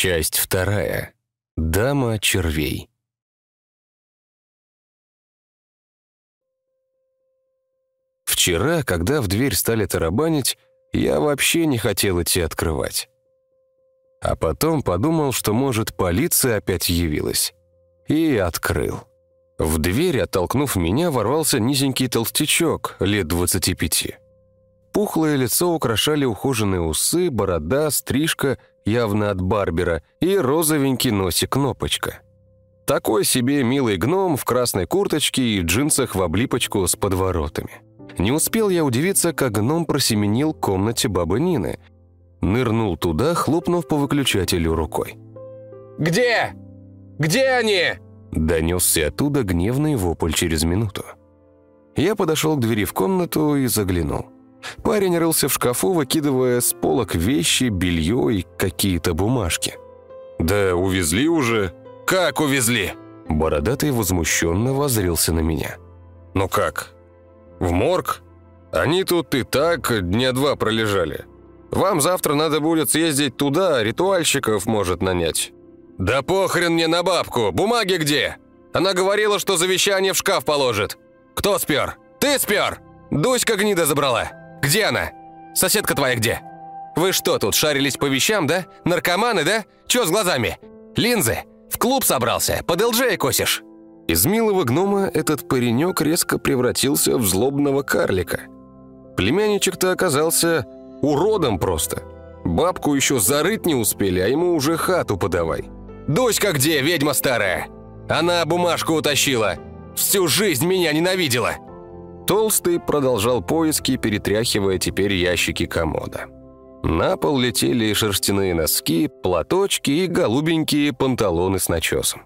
Часть вторая. Дама червей. Вчера, когда в дверь стали тарабанить, я вообще не хотел идти открывать. А потом подумал, что, может, полиция опять явилась. И открыл. В дверь, оттолкнув меня, ворвался низенький толстячок, лет 25. Пухлое лицо украшали ухоженные усы, борода, стрижка, явно от барбера, и розовенький носик-кнопочка. Такой себе милый гном в красной курточке и джинсах в облипочку с подворотами. Не успел я удивиться, как гном просеменил к комнате бабы Нины. Нырнул туда, хлопнув по выключателю рукой. «Где? Где они?» Донесся оттуда гневный вопль через минуту. Я подошел к двери в комнату и заглянул. Парень рылся в шкафу, выкидывая с полок вещи, белье и какие-то бумажки. «Да увезли уже». «Как увезли?» Бородатый возмущенно возрился на меня. «Ну как? В морг? Они тут и так дня два пролежали. Вам завтра надо будет съездить туда, ритуальщиков может нанять». «Да похрен мне на бабку! Бумаги где? Она говорила, что завещание в шкаф положит. Кто спер? Ты спер? Дуська гнида забрала. Где она? Соседка твоя где? Вы что тут, шарились по вещам, да? Наркоманы, да? Чё с глазами? Линзы? В клуб собрался? Под ЛЖ косишь?» Из милого гнома этот паренек резко превратился в злобного карлика. Племянничек-то оказался уродом просто. Бабку еще зарыть не успели, а ему уже хату подавай. «Дуська где, ведьма старая? Она бумажку утащила. Всю жизнь меня ненавидела!» Толстый продолжал поиски, перетряхивая теперь ящики комода. На пол летели шерстяные носки, платочки и голубенькие панталоны с начесом.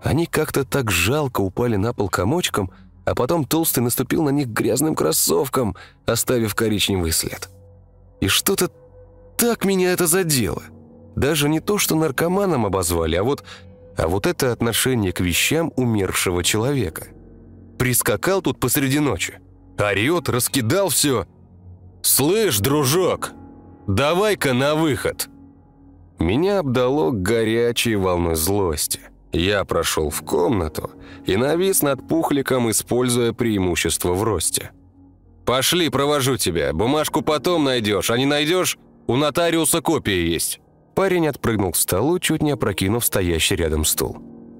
Они как-то так жалко упали на пол комочком, а потом Толстый наступил на них грязным кроссовком, оставив коричневый след. И что-то так меня это задело. Даже не то, что наркоманом обозвали, а вот, а вот это отношение к вещам умершего человека. Прискакал тут посреди ночи. Орет, раскидал все. «Слышь, дружок, давай-ка на выход!» Меня обдало горячей волной злости. Я прошел в комнату и навис над пухликом, используя преимущество в росте. «Пошли, провожу тебя. Бумажку потом найдешь, а не найдешь, у нотариуса копия есть». Парень отпрыгнул к столу, чуть не опрокинув стоящий рядом стул.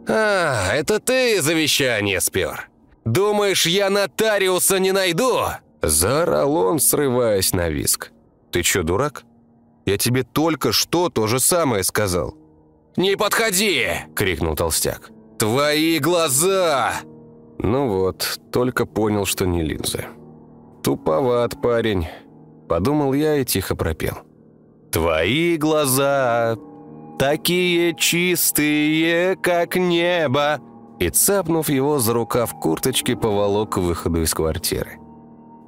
«А, это ты завещание спер? Думаешь, я нотариуса не найду?» Заорал он, срываясь на виск. «Ты чё, дурак? Я тебе только что то же самое сказал». «Не подходи!» — крикнул толстяк. «Твои глаза!» Ну вот, только понял, что не линзы. Туповат парень. Подумал я и тихо пропел. Твои глаза такие чистые, как небо!» И, цапнув его за рукав курточки, поволок к выходу из квартиры.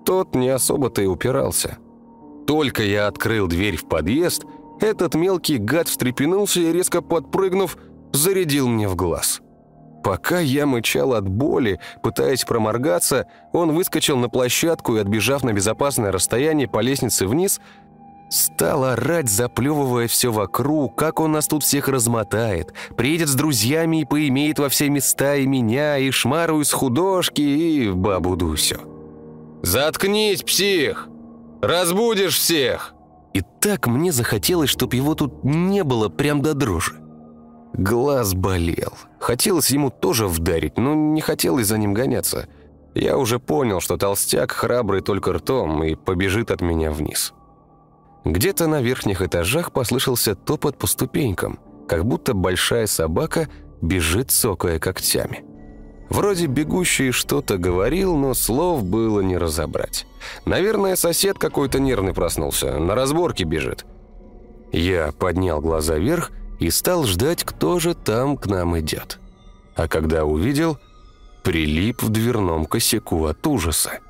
Тот не особо-то и упирался. Только я открыл дверь в подъезд, этот мелкий гад встрепенулся и, резко подпрыгнув, зарядил мне в глаз. Пока я мычал от боли, пытаясь проморгаться, он выскочил на площадку и, отбежав на безопасное расстояние по лестнице вниз, Стал орать, заплевывая все вокруг, как он нас тут всех размотает. Приедет с друзьями и поимеет во все места и меня, и Шмару из художки, и бабу Дусю. «Заткнись, псих! Разбудишь всех!» И так мне захотелось, чтоб его тут не было прям до дрожи. Глаз болел. Хотелось ему тоже вдарить, но не хотелось за ним гоняться. Я уже понял, что толстяк храбрый только ртом и побежит от меня вниз. Где-то на верхних этажах послышался топот по ступенькам, как будто большая собака бежит, цокая когтями. Вроде бегущий что-то говорил, но слов было не разобрать. Наверное, сосед какой-то нервный проснулся, на разборке бежит. Я поднял глаза вверх и стал ждать, кто же там к нам идет. А когда увидел, прилип в дверном косяку от ужаса.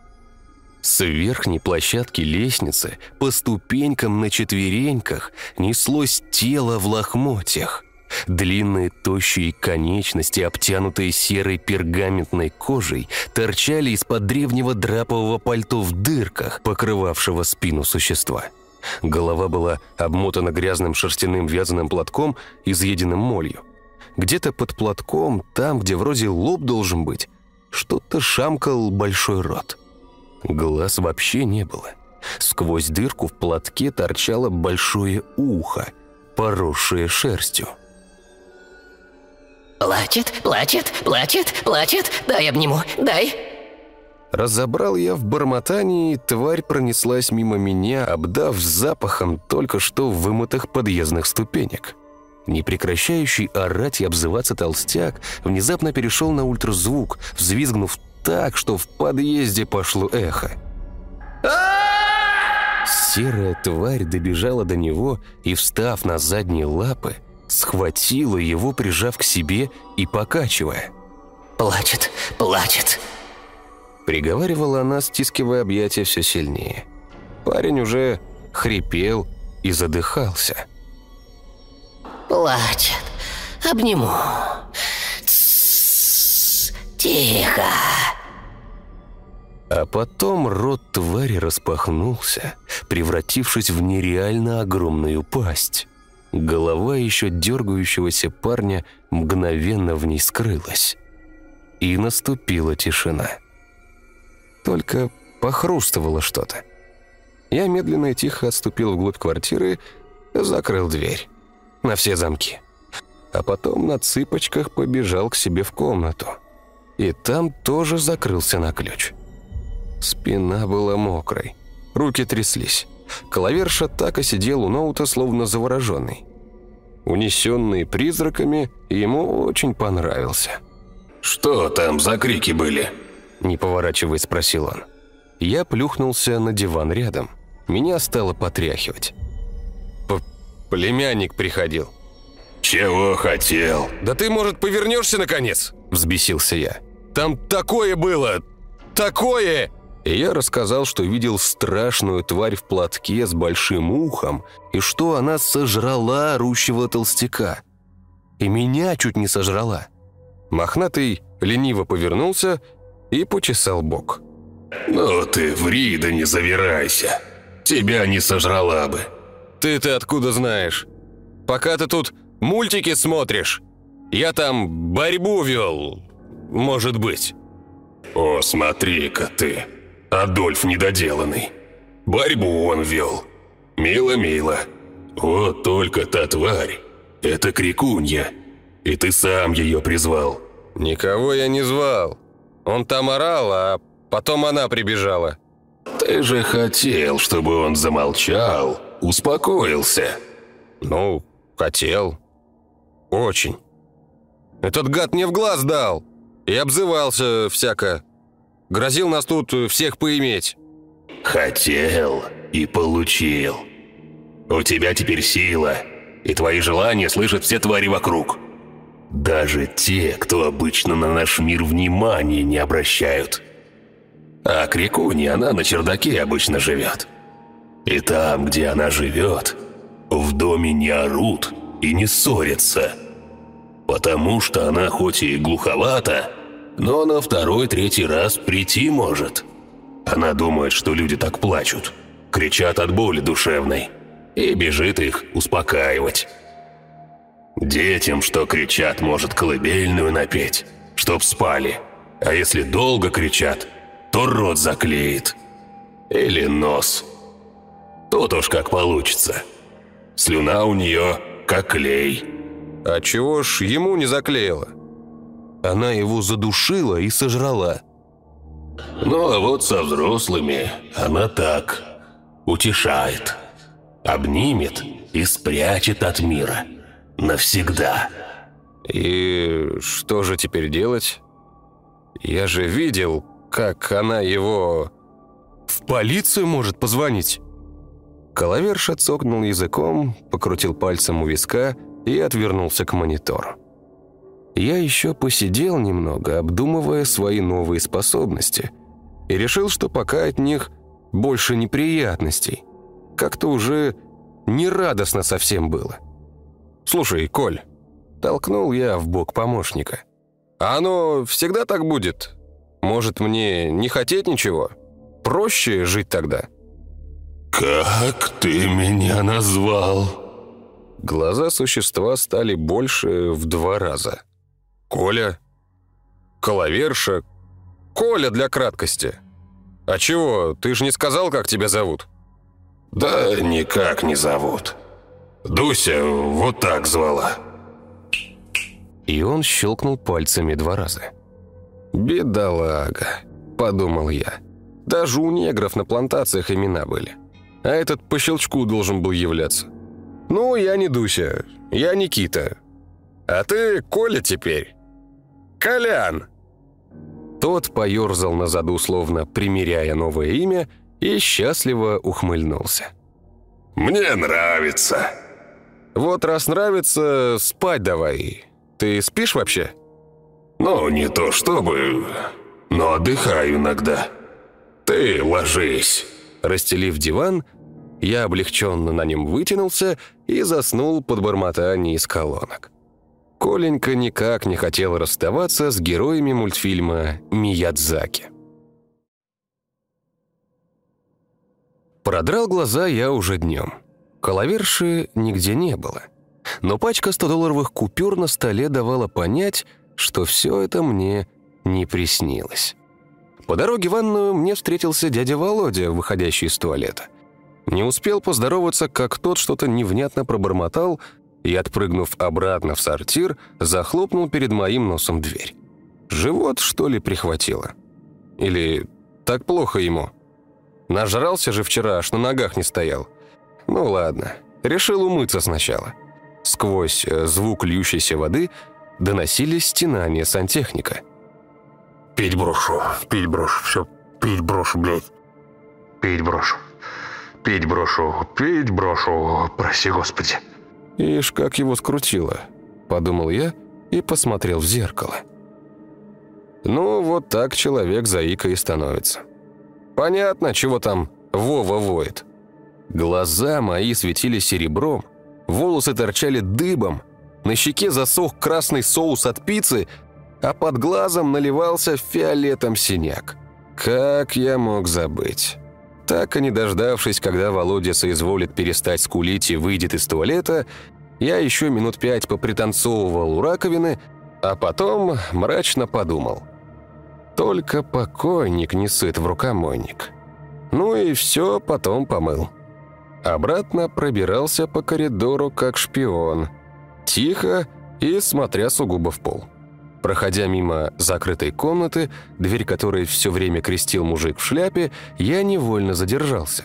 С верхней площадки лестницы по ступенькам на четвереньках неслось тело в лохмотьях. Длинные тощие конечности, обтянутые серой пергаментной кожей, торчали из-под древнего драпового пальто в дырках, покрывавшего спину существа. Голова была обмотана грязным шерстяным вязаным платком, изъеденным молью. Где-то под платком, там, где вроде лоб должен быть, что-то шамкал большой рот. Глаз вообще не было. Сквозь дырку в платке торчало большое ухо, поросшее шерстью. «Плачет, плачет, плачет, плачет, дай обниму, дай!» Разобрал я в бормотании, тварь пронеслась мимо меня, обдав запахом только что вымытых подъездных ступенек. Непрекращающий орать и обзываться толстяк внезапно перешел на ультразвук, взвизгнув так, что в подъезде пошло эхо. Серая тварь добежала до него и, встав на задние лапы, схватила его, прижав к себе и покачивая. «Плачет, плачет!» Приговаривала она, стискивая объятия все сильнее. Парень уже хрипел и задыхался. «Плачет, обниму. Тихо!» А потом рот твари распахнулся, превратившись в нереально огромную пасть. Голова еще дергающегося парня мгновенно в ней скрылась. И наступила тишина. Только похрустывало что-то. Я медленно и тихо отступил вглубь квартиры, закрыл дверь. На все замки. А потом на цыпочках побежал к себе в комнату. И там тоже закрылся на ключ. Спина была мокрой. Руки тряслись. Клаверша так и сидел у ноута, словно завороженный. Унесенный призраками, ему очень понравился. «Что там за крики были?» Не поворачиваясь, спросил он. Я плюхнулся на диван рядом. Меня стало потряхивать. П «Племянник приходил». «Чего хотел?» «Да ты, может, повернешься, наконец?» Взбесился я. «Там такое было! Такое!» И я рассказал, что видел страшную тварь в платке с большим ухом, и что она сожрала орущего толстяка. И меня чуть не сожрала. Мохнатый лениво повернулся и почесал бок. «Ну ты ври да не завирайся. Тебя не сожрала бы». «Ты-то откуда знаешь? Пока ты тут мультики смотришь, я там борьбу вел, может быть». «О, смотри-ка ты, Адольф недоделанный. Борьбу он вел. Мило-мило. Вот только та тварь. Это крикунья. И ты сам ее призвал». «Никого я не звал. Он там орал, а потом она прибежала». «Ты же хотел, чтобы он замолчал, успокоился». «Ну, хотел. Очень. Этот гад мне в глаз дал и обзывался всяко. Грозил нас тут всех поиметь». «Хотел и получил. У тебя теперь сила, и твои желания слышат все твари вокруг. Даже те, кто обычно на наш мир внимания не обращают. А Крикуни она на чердаке обычно живет. И там, где она живет, в доме не орут и не ссорятся. Потому что она хоть и глуховата, но на второй-третий раз прийти может. Она думает, что люди так плачут, кричат от боли душевной, и бежит их успокаивать. Детям, что кричат, может колыбельную напеть, чтоб спали. А если долго кричат, то рот заклеит. Или нос. Тут уж как получится. Слюна у нее как клей. А чего ж ему не заклеила? Она его задушила и сожрала. Ну а вот со взрослыми она так утешает. Обнимет и спрячет от мира. Навсегда. И что же теперь делать? Я же видел, как она его... В полицию может позвонить. Коловерша цокнул языком, покрутил пальцем у виска и отвернулся к монитору. Я еще посидел немного, обдумывая свои новые способности, и решил, что пока от них больше неприятностей. Как-то уже нерадостно совсем было. «Слушай, Коль», — толкнул я в бок помощника, «а оно всегда так будет? Может, мне не хотеть ничего? Проще жить тогда?» «Как ты меня назвал?» Глаза существа стали больше в два раза. «Коля? Коловерша? Коля для краткости. А чего, ты же не сказал, как тебя зовут?» «Да никак не зовут. Дуся вот так звала». И он щелкнул пальцами два раза. «Бедолага», — подумал я. «Даже у негров на плантациях имена были. А этот по щелчку должен был являться. Ну, я не Дуся, я Никита. А ты Коля теперь. Колян!» Тот поерзал на заду, словно примеряя новое имя, и счастливо ухмыльнулся. «Мне нравится». «Вот раз нравится, спать давай. Ты спишь вообще?» «Ну, не то чтобы, но отдыхаю иногда. Ты ложись». Расстелив диван, я облегченно на нем вытянулся и заснул под бормотание из колонок. Коленька никак не хотел расставаться с героями мультфильма «Миядзаки». Продрал глаза я уже днем. Коловерши нигде не было. Но пачка 100-долларовых купюр на столе давала понять, что все это мне не приснилось. По дороге в ванную мне встретился дядя Володя, выходящий из туалета. Не успел поздороваться, как тот что-то невнятно пробормотал и, отпрыгнув обратно в сортир, захлопнул перед моим носом дверь. Живот, что ли, прихватило? Или так плохо ему? Нажрался же вчера, аж на ногах не стоял. Ну ладно, решил умыться сначала. Сквозь э, звук льющейся воды доносились стенания сантехника. «Пить брошу, пить брошу, все, пить брошу, блядь. Пить брошу, пить брошу, пить брошу, прости господи». «Ишь, как его скрутило», — подумал я и посмотрел в зеркало. Ну, вот так человек заика и становится. Понятно, чего там Вова воет. Глаза мои светили серебром, волосы торчали дыбом, на щеке засох красный соус от пиццы, а под глазом наливался фиолетом синяк. Как я мог забыть? Так и не дождавшись, когда Володя соизволит перестать скулить и выйдет из туалета, я еще минут пять попританцовывал у раковины, а потом мрачно подумал. Только покойник не сыт в рукомойник. Ну и все потом помыл. Обратно пробирался по коридору как шпион. Тихо и смотря сугубо в пол. Проходя мимо закрытой комнаты, дверь которой все время крестил мужик в шляпе, я невольно задержался.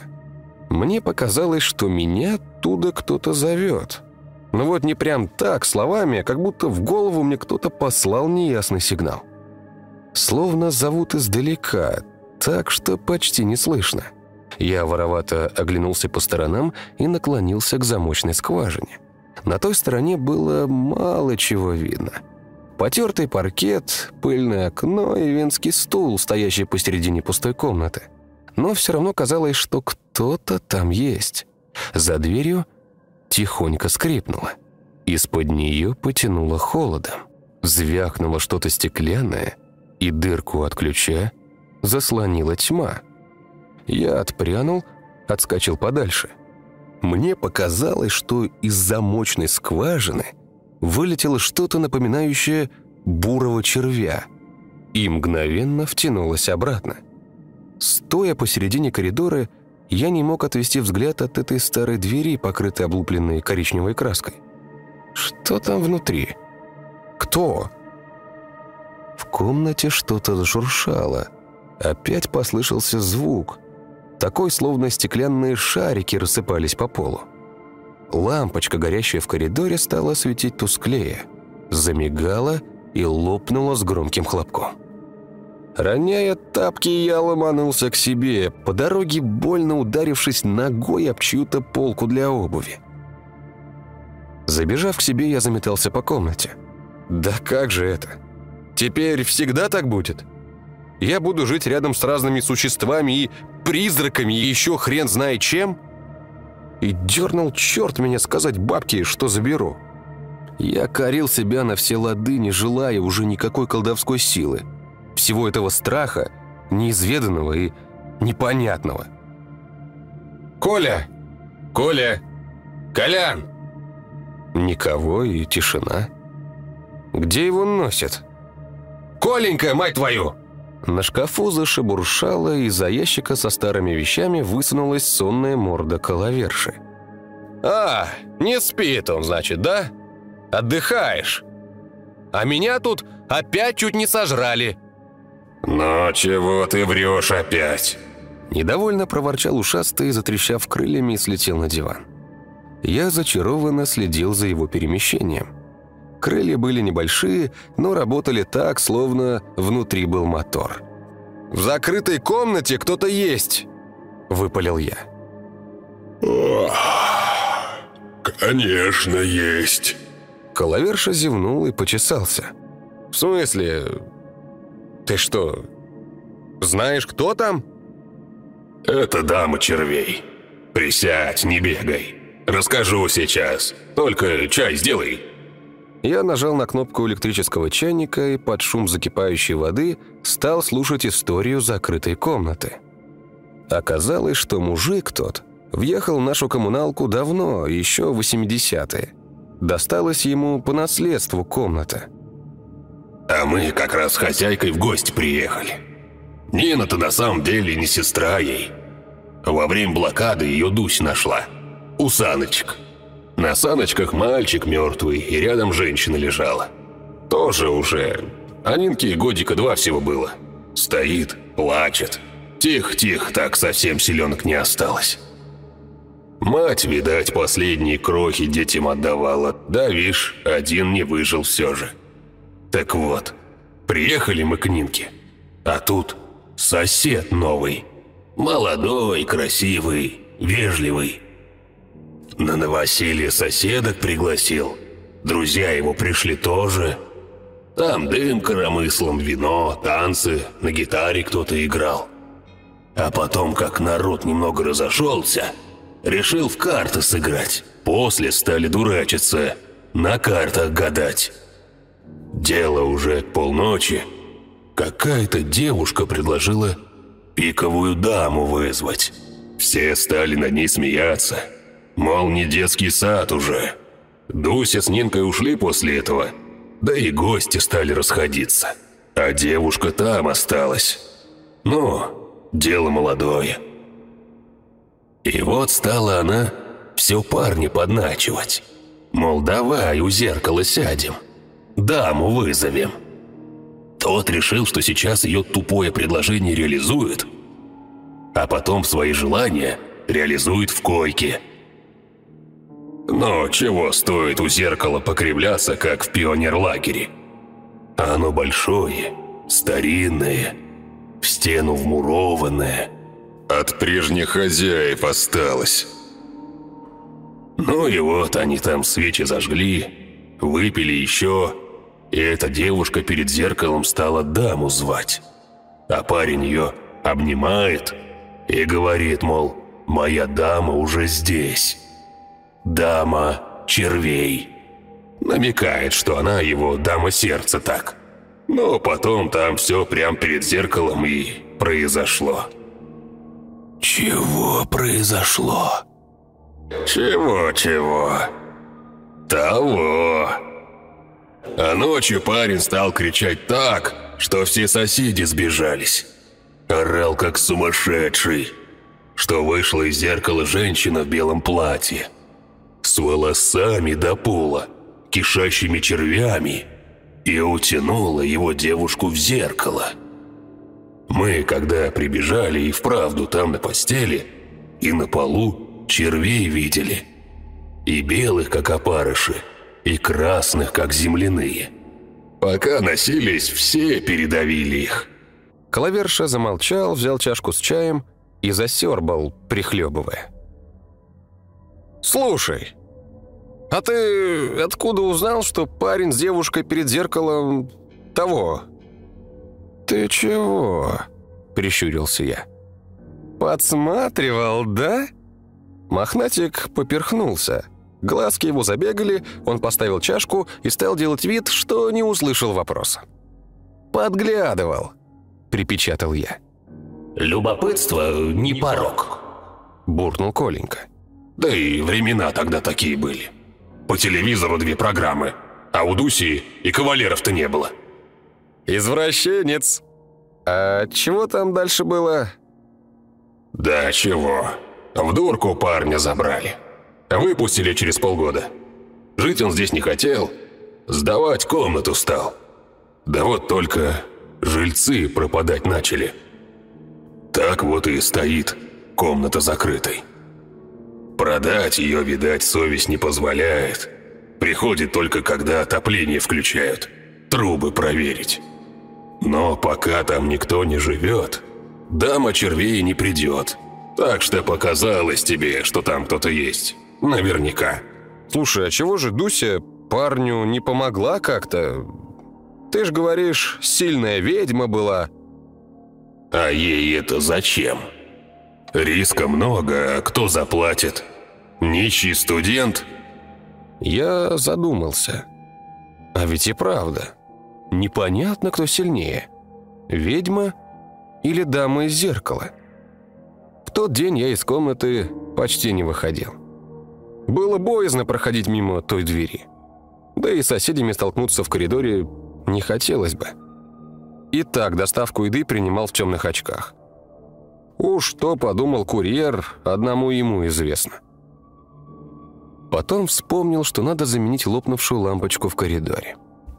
Мне показалось, что меня оттуда кто-то зовет. Но вот не прям так, словами, а как будто в голову мне кто-то послал неясный сигнал. Словно зовут издалека, так что почти не слышно. Я воровато оглянулся по сторонам и наклонился к замочной скважине. На той стороне было мало чего видно – Потертый паркет, пыльное окно и венский стул, стоящий посередине пустой комнаты. Но все равно казалось, что кто-то там есть. За дверью тихонько скрипнуло. Из-под нее потянуло холодом. Звякнуло что-то стеклянное, и дырку от ключа заслонила тьма. Я отпрянул, отскочил подальше. Мне показалось, что из замочной скважины – вылетело что-то напоминающее бурого червя и мгновенно втянулось обратно. Стоя посередине коридора, я не мог отвести взгляд от этой старой двери, покрытой облупленной коричневой краской. Что там внутри? Кто? В комнате что-то зашуршало. Опять послышался звук. Такой, словно стеклянные шарики рассыпались по полу. Лампочка, горящая в коридоре, стала светить тусклее, замигала и лопнула с громким хлопком. Роняя тапки, я ломанулся к себе, по дороге больно ударившись ногой об чью-то полку для обуви. Забежав к себе, я заметался по комнате. «Да как же это? Теперь всегда так будет? Я буду жить рядом с разными существами и призраками, и еще хрен знает чем?» И дернул черт меня сказать бабке, что заберу. Я корил себя на все лады, не желая уже никакой колдовской силы. Всего этого страха, неизведанного и непонятного. Коля! Коля! Колян!» Никого и тишина. Где его носят? «Коленька, мать твою!» На шкафу зашебуршало, и из-за ящика со старыми вещами высунулась сонная морда коловерши. «А, не спит он, значит, да? Отдыхаешь. А меня тут опять чуть не сожрали». «Ну чего ты врешь опять?» Недовольно проворчал ушастый, затрещав крыльями и слетел на диван. Я зачарованно следил за его перемещением. Крылья были небольшие, но работали так, словно внутри был мотор. «В закрытой комнате кто-то есть!» – выпалил я. «Конечно, есть!» Коловерша зевнул и почесался. «В смысле? Ты что, знаешь, кто там?» «Это дама червей. Присядь, не бегай. Расскажу сейчас. Только чай сделай». Я нажал на кнопку электрического чайника и под шум закипающей воды стал слушать историю закрытой комнаты. Оказалось, что мужик тот въехал в нашу коммуналку давно, еще в 80-е. Досталась ему по наследству комната. А мы как раз с хозяйкой в гости приехали. Нина-то на самом деле не сестра ей. Во время блокады ее Дусь нашла. У саночек. На саночках мальчик мертвый, и рядом женщина лежала. Тоже уже. А Нинке годика два всего было. Стоит, плачет. Тихо-тихо, так совсем селенок не осталось. Мать, видать, последние крохи детям отдавала. Да, вишь, один не выжил все же. Так вот, приехали мы к Нинке. А тут сосед новый. Молодой, красивый, вежливый. На новоселье соседок пригласил. Друзья его пришли тоже. Там дым коромыслом, вино, танцы, на гитаре кто-то играл. А потом, как народ немного разошелся, решил в карты сыграть. После стали дурачиться, на картах гадать. Дело уже полночи. Какая-то девушка предложила пиковую даму вызвать. Все стали над ней смеяться. Мол, не детский сад уже. Дуся с Нинкой ушли после этого. Да и гости стали расходиться. А девушка там осталась. Ну, дело молодое. И вот стала она все парня подначивать. Мол, давай у зеркала сядем. Даму вызовем. Тот решил, что сейчас ее тупое предложение реализует, а потом свои желания реализует в койке – но чего стоит у зеркала покривляться, как в пионерлагере? Оно большое, старинное, в стену вмурованное. От прежних хозяев осталось. Ну и вот они там свечи зажгли, выпили еще, и эта девушка перед зеркалом стала даму звать. А парень ее обнимает и говорит, мол, «Моя дама уже здесь». «Дама червей». Намекает, что она его дама сердца так. Но потом там все прямо перед зеркалом и произошло. Чего произошло? Чего-чего? Того. А ночью парень стал кричать так, что все соседи сбежались. Орал как сумасшедший, что вышла из зеркала женщина в белом платье с волосами до пола, кишащими червями, и утянула его девушку в зеркало. Мы, когда прибежали и вправду там на постели, и на полу червей видели. И белых, как опарыши, и красных, как земляные. Пока носились, все передавили их. Клаверша замолчал, взял чашку с чаем и засербал, прихлебывая. «Слушай, а ты откуда узнал, что парень с девушкой перед зеркалом того?» «Ты чего?» – прищурился я. «Подсматривал, да?» Мохнатик поперхнулся. Глазки его забегали, он поставил чашку и стал делать вид, что не услышал вопроса. «Подглядывал», – припечатал я. «Любопытство не порог», буркнул Коленька. Да и времена тогда такие были. По телевизору две программы, а у Дуси и кавалеров-то не было. Извращенец. А чего там дальше было? Да чего. В дурку парня забрали. Выпустили через полгода. Жить он здесь не хотел, сдавать комнату стал. Да вот только жильцы пропадать начали. Так вот и стоит комната закрытой. Продать ее, видать, совесть не позволяет. Приходит только, когда отопление включают. Трубы проверить. Но пока там никто не живет, дама червей не придет. Так что показалось тебе, что там кто-то есть. Наверняка. Слушай, а чего же Дуся парню не помогла как-то? Ты ж говоришь, сильная ведьма была. А ей это зачем? Риска много, а кто заплатит? Нищий студент? Я задумался. А ведь и правда. Непонятно, кто сильнее. Ведьма или дама из зеркала. В тот день я из комнаты почти не выходил. Было боязно проходить мимо той двери. Да и с соседями столкнуться в коридоре не хотелось бы. Итак, доставку еды принимал в темных очках. Уж что подумал курьер, одному ему известно. Потом вспомнил, что надо заменить лопнувшую лампочку в коридоре.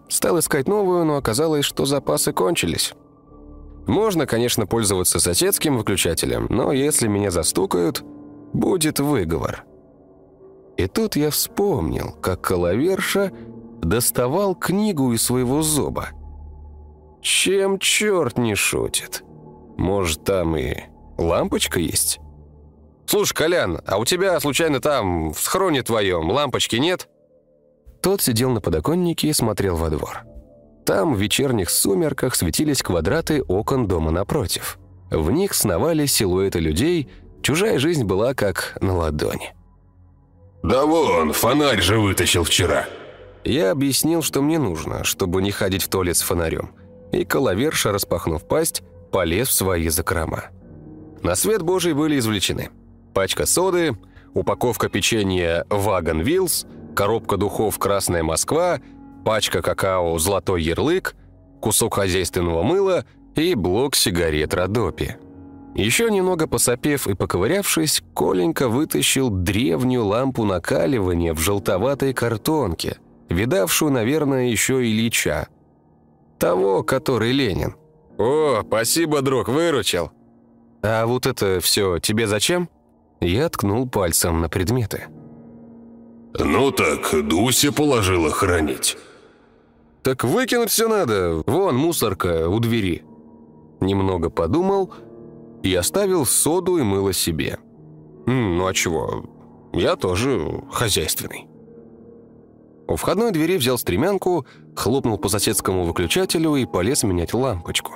Стал искать новую, но оказалось, что запасы кончились. Можно, конечно, пользоваться соседским выключателем, но если меня застукают, будет выговор. И тут я вспомнил, как Коловерша доставал книгу из своего зоба. Чем черт не шутит? Может, там и лампочка есть? «Слушай, Колян, а у тебя, случайно, там, в схроне твоем, лампочки нет?» Тот сидел на подоконнике и смотрел во двор. Там в вечерних сумерках светились квадраты окон дома напротив. В них сновали силуэты людей, чужая жизнь была как на ладони. «Да вон, фонарь же вытащил вчера!» Я объяснил, что мне нужно, чтобы не ходить в туалет с фонарем. И коловерша, распахнув пасть, полез в свои закрома. На свет Божий были извлечены – Пачка соды, упаковка печенья «Вагон Вилс», коробка духов «Красная Москва», пачка какао «Золотой ярлык», кусок хозяйственного мыла и блок сигарет «Родопи». Еще немного посопев и поковырявшись, Коленька вытащил древнюю лампу накаливания в желтоватой картонке, видавшую, наверное, еще Ильича. Того, который Ленин. «О, спасибо, друг, выручил!» «А вот это все тебе зачем?» Я ткнул пальцем на предметы. «Ну так, Дуся положила хранить». «Так выкинуть все надо. Вон мусорка у двери». Немного подумал и оставил соду и мыло себе. «Ну а чего? Я тоже хозяйственный». У входной двери взял стремянку, хлопнул по соседскому выключателю и полез менять лампочку.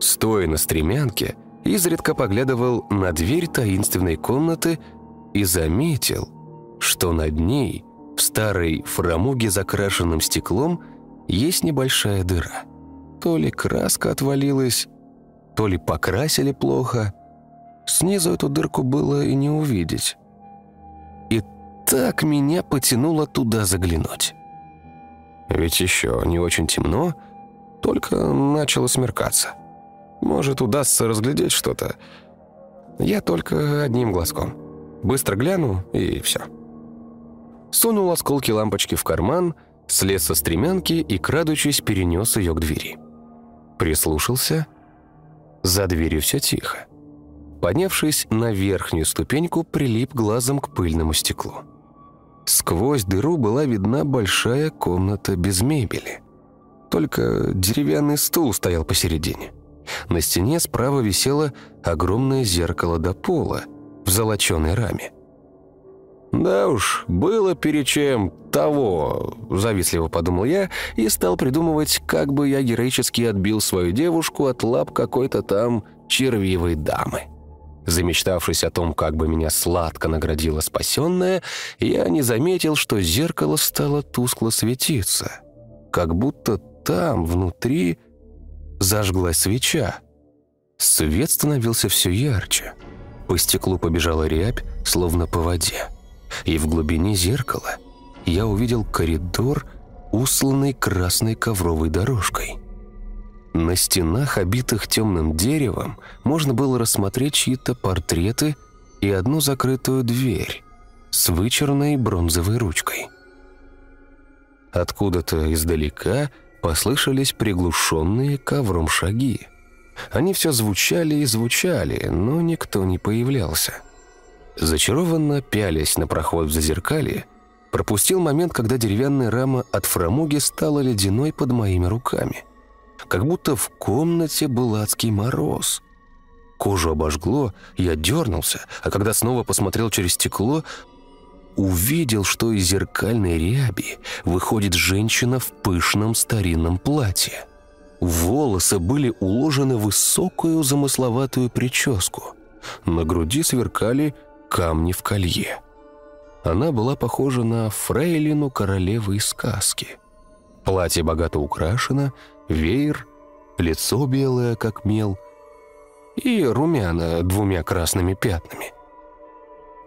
Стоя на стремянке, изредка поглядывал на дверь таинственной комнаты и заметил, что над ней, в старой фрамуге закрашенным стеклом, есть небольшая дыра. То ли краска отвалилась, то ли покрасили плохо. Снизу эту дырку было и не увидеть. И так меня потянуло туда заглянуть. Ведь еще не очень темно, только начало смеркаться. Может, удастся разглядеть что-то. Я только одним глазком. Быстро гляну, и все. Сунул осколки лампочки в карман, слез со стремянки и, крадучись, перенес ее к двери. Прислушался. За дверью все тихо. Поднявшись на верхнюю ступеньку, прилип глазом к пыльному стеклу. Сквозь дыру была видна большая комната без мебели. Только деревянный стул стоял посередине. На стене справа висело огромное зеркало до пола в золоченой раме. «Да уж, было перед чем того», – завистливо подумал я и стал придумывать, как бы я героически отбил свою девушку от лап какой-то там червивой дамы. Замечтавшись о том, как бы меня сладко наградила спасенная, я не заметил, что зеркало стало тускло светиться, как будто там, внутри, зажглась свеча. Свет становился все ярче. По стеклу побежала рябь, словно по воде. И в глубине зеркала я увидел коридор, усланный красной ковровой дорожкой. На стенах, обитых темным деревом, можно было рассмотреть чьи-то портреты и одну закрытую дверь с вычурной бронзовой ручкой. Откуда-то издалека послышались приглушенные ковром шаги. Они все звучали и звучали, но никто не появлялся. Зачарованно пялясь на проход в зазеркалье, пропустил момент, когда деревянная рама от фрамуги стала ледяной под моими руками. Как будто в комнате был адский мороз. Кожу обожгло, я дернулся, а когда снова посмотрел через стекло, увидел, что из зеркальной ряби выходит женщина в пышном старинном платье. Волосы были уложены в высокую замысловатую прическу. На груди сверкали камни в колье. Она была похожа на фрейлину королевы из сказки. Платье богато украшено, веер, лицо белое, как мел, и румяна двумя красными пятнами.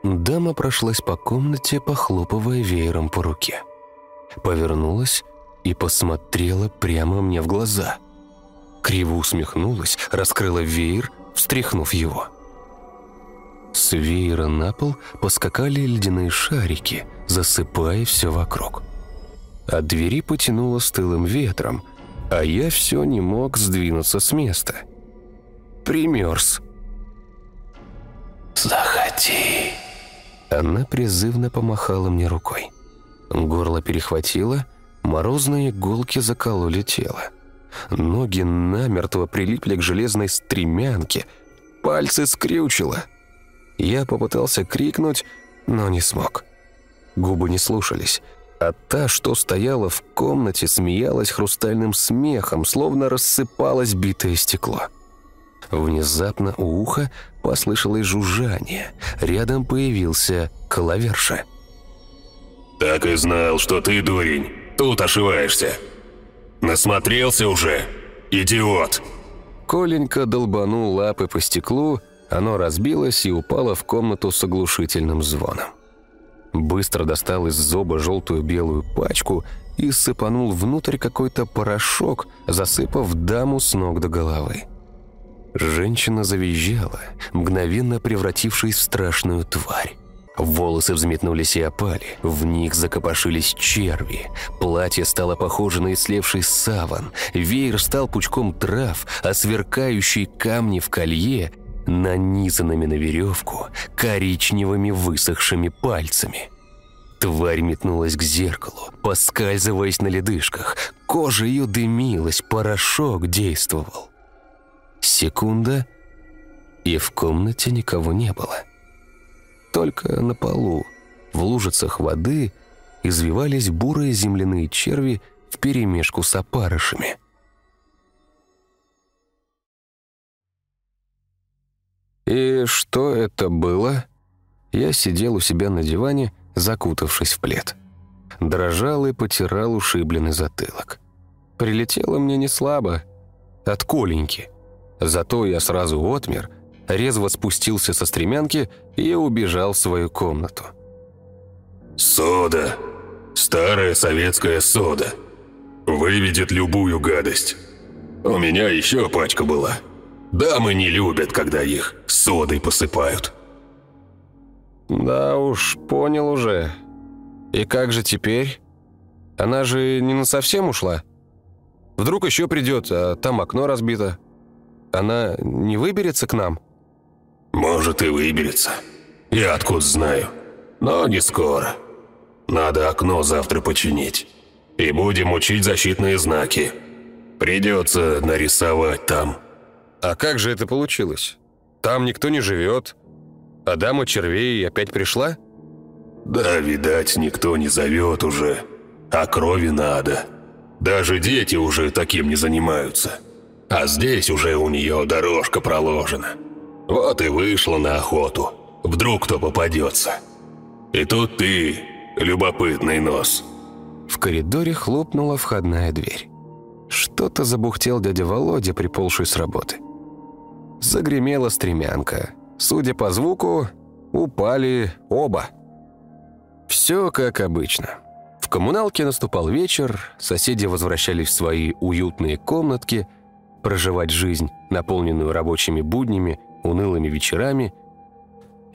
Дама прошлась по комнате, похлопывая веером по руке. Повернулась и посмотрела прямо мне в глаза. Криво усмехнулась, раскрыла веер, встряхнув его. С веера на пол поскакали ледяные шарики, засыпая все вокруг. От двери потянуло стылым ветром, а я все не мог сдвинуться с места. Примерз. «Заходи!» Она призывно помахала мне рукой. Горло перехватило, морозные иголки закололи тело. Ноги намертво прилипли к железной стремянке, пальцы скрючило. Я попытался крикнуть, но не смог. Губы не слушались, а та, что стояла в комнате, смеялась хрустальным смехом, словно рассыпалось битое стекло. Внезапно у уха послышалось жужжание. Рядом появился коловерша. «Так и знал, что ты, дурень, тут ошиваешься. Насмотрелся уже, идиот!» Коленька долбанул лапы по стеклу, оно разбилось и упало в комнату с оглушительным звоном. Быстро достал из зоба желтую-белую пачку и сыпанул внутрь какой-то порошок, засыпав даму с ног до головы. Женщина завизжала, мгновенно превратившись в страшную тварь. Волосы взметнулись и опали, в них закопошились черви. Платье стало похоже на ислевший саван, веер стал пучком трав, а сверкающие камни в колье нанизанными на веревку коричневыми высохшими пальцами. Тварь метнулась к зеркалу, поскальзываясь на ледышках. Кожа ее дымилась, порошок действовал. Секунда, и в комнате никого не было. Только на полу, в лужицах воды, извивались бурые земляные черви вперемешку с опарышами. И что это было? Я сидел у себя на диване, закутавшись в плед. Дрожал и потирал ушибленный затылок. Прилетело мне не слабо, от Коленьки – Зато я сразу отмер, резво спустился со стремянки и убежал в свою комнату. «Сода. Старая советская сода. Выведет любую гадость. У меня еще пачка была. Дамы не любят, когда их содой посыпают». «Да уж, понял уже. И как же теперь? Она же не на совсем ушла? Вдруг еще придет, а там окно разбито?» Она не выберется к нам?» «Может и выберется. Я откуда знаю. Но не скоро. Надо окно завтра починить. И будем учить защитные знаки. Придется нарисовать там». «А как же это получилось? Там никто не живет. А дама червей опять пришла?» «Да, видать, никто не зовет уже. А крови надо. Даже дети уже таким не занимаются». А здесь уже у нее дорожка проложена. Вот и вышла на охоту. Вдруг кто попадется. И тут ты, любопытный нос. В коридоре хлопнула входная дверь. Что-то забухтел дядя Володя, приползший с работы. Загремела стремянка. Судя по звуку, упали оба. Все как обычно. В коммуналке наступал вечер, соседи возвращались в свои уютные комнатки, проживать жизнь, наполненную рабочими буднями, унылыми вечерами,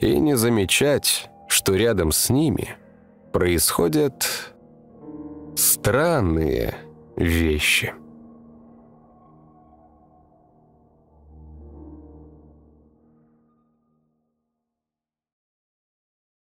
и не замечать, что рядом с ними происходят странные вещи.